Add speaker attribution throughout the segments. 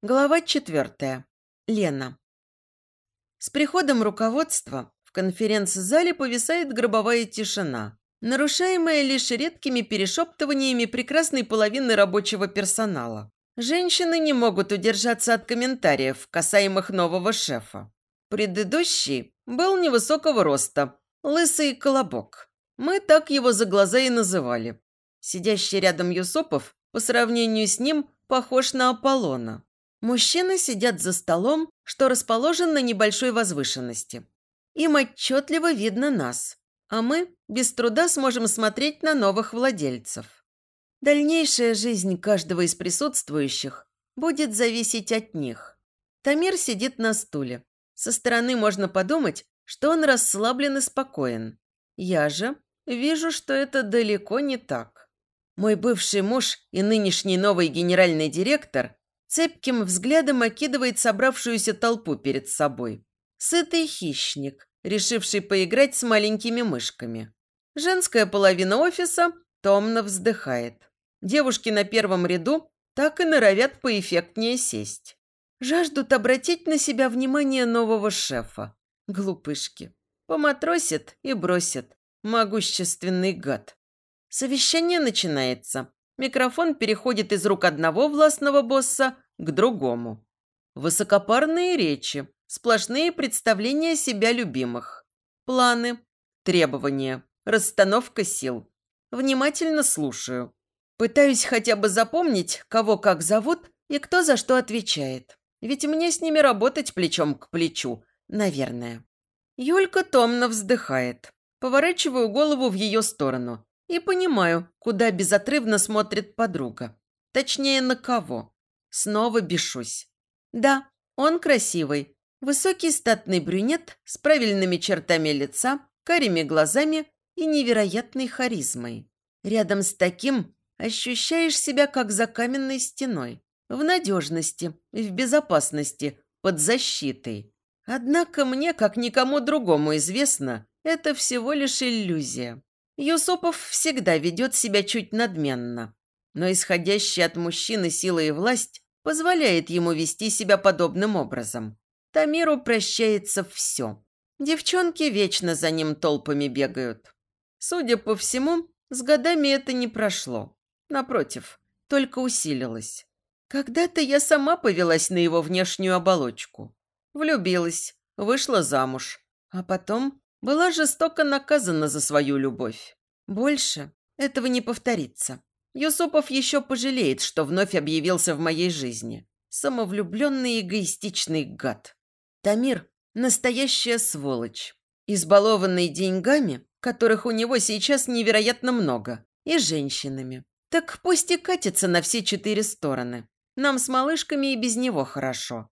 Speaker 1: Глава четвертая. Лена. С приходом руководства в конференц-зале повисает гробовая тишина, нарушаемая лишь редкими перешептываниями прекрасной половины рабочего персонала. Женщины не могут удержаться от комментариев, касаемых нового шефа. Предыдущий был невысокого роста, лысый колобок. Мы так его за глаза и называли. Сидящий рядом Юсупов по сравнению с ним похож на Аполлона. Мужчины сидят за столом, что расположен на небольшой возвышенности. Им отчетливо видно нас, а мы без труда сможем смотреть на новых владельцев. Дальнейшая жизнь каждого из присутствующих будет зависеть от них. Тамир сидит на стуле. Со стороны можно подумать, что он расслаблен и спокоен. Я же вижу, что это далеко не так. Мой бывший муж и нынешний новый генеральный директор Цепким взглядом окидывает собравшуюся толпу перед собой. Сытый хищник, решивший поиграть с маленькими мышками. Женская половина офиса томно вздыхает. Девушки на первом ряду так и норовят поэффектнее сесть. Жаждут обратить на себя внимание нового шефа. Глупышки. Поматросит и бросит. Могущественный гад. Совещание начинается. Микрофон переходит из рук одного властного босса к другому. Высокопарные речи, сплошные представления себя любимых. Планы, требования, расстановка сил. Внимательно слушаю. Пытаюсь хотя бы запомнить, кого как зовут и кто за что отвечает. Ведь мне с ними работать плечом к плечу, наверное. Юлька томно вздыхает. Поворачиваю голову в ее сторону и понимаю, куда безотрывно смотрит подруга. Точнее, на кого. Снова бешусь. Да, он красивый. Высокий статный брюнет с правильными чертами лица, карими глазами и невероятной харизмой. Рядом с таким ощущаешь себя как за каменной стеной. В надежности, в безопасности, под защитой. Однако мне, как никому другому известно, это всего лишь иллюзия. Юсупов всегда ведет себя чуть надменно, но исходящая от мужчины сила и власть позволяет ему вести себя подобным образом. Тамиру прощается все. Девчонки вечно за ним толпами бегают. Судя по всему, с годами это не прошло. Напротив, только усилилось. Когда-то я сама повелась на его внешнюю оболочку. Влюбилась, вышла замуж, а потом была жестоко наказана за свою любовь. Больше этого не повторится. Юсупов еще пожалеет, что вновь объявился в моей жизни. Самовлюбленный эгоистичный гад. Тамир – настоящая сволочь. Избалованный деньгами, которых у него сейчас невероятно много, и женщинами. Так пусть и катится на все четыре стороны. Нам с малышками и без него хорошо.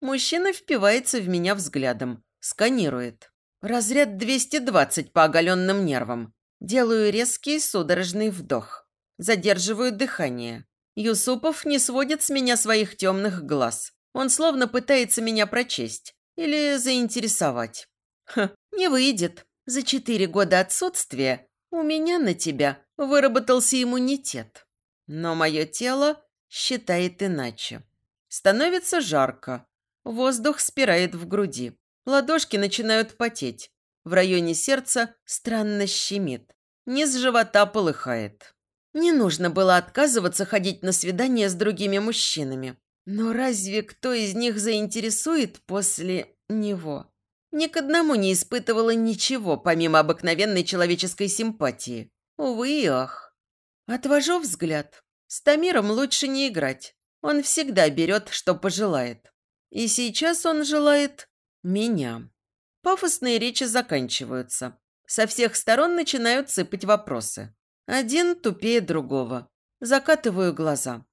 Speaker 1: Мужчина впивается в меня взглядом, сканирует. Разряд 220 по оголенным нервам. Делаю резкий судорожный вдох. Задерживаю дыхание. Юсупов не сводит с меня своих темных глаз. Он словно пытается меня прочесть или заинтересовать. Ха, не выйдет. За четыре года отсутствия у меня на тебя выработался иммунитет. Но мое тело считает иначе. Становится жарко. Воздух спирает в груди. Ладошки начинают потеть. В районе сердца странно щемит. Низ живота полыхает. Не нужно было отказываться ходить на свидания с другими мужчинами. Но разве кто из них заинтересует после него? Ни к одному не испытывала ничего, помимо обыкновенной человеческой симпатии. Увы и ах. Отвожу взгляд. С Тамиром лучше не играть. Он всегда берет, что пожелает. И сейчас он желает меня. Пафосные речи заканчиваются. Со всех сторон начинают сыпать вопросы. Один тупее другого. Закатываю глаза.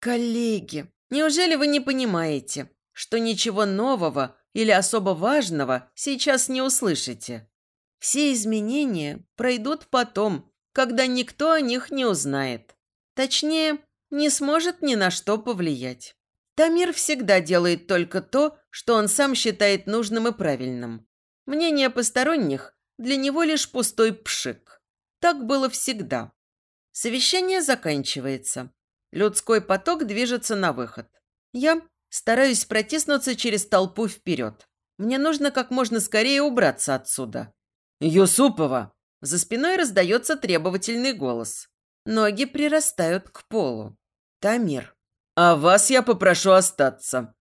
Speaker 1: Коллеги, неужели вы не понимаете, что ничего нового или особо важного сейчас не услышите? Все изменения пройдут потом, когда никто о них не узнает. Точнее, не сможет ни на что повлиять. Тамир всегда делает только то, что он сам считает нужным и правильным. Мнение посторонних для него лишь пустой пшик. Так было всегда. Совещание заканчивается. Людской поток движется на выход. Я Стараюсь протиснуться через толпу вперед. Мне нужно как можно скорее убраться отсюда. «Юсупова!» За спиной раздается требовательный голос. Ноги прирастают к полу. Тамир. «А вас я попрошу остаться.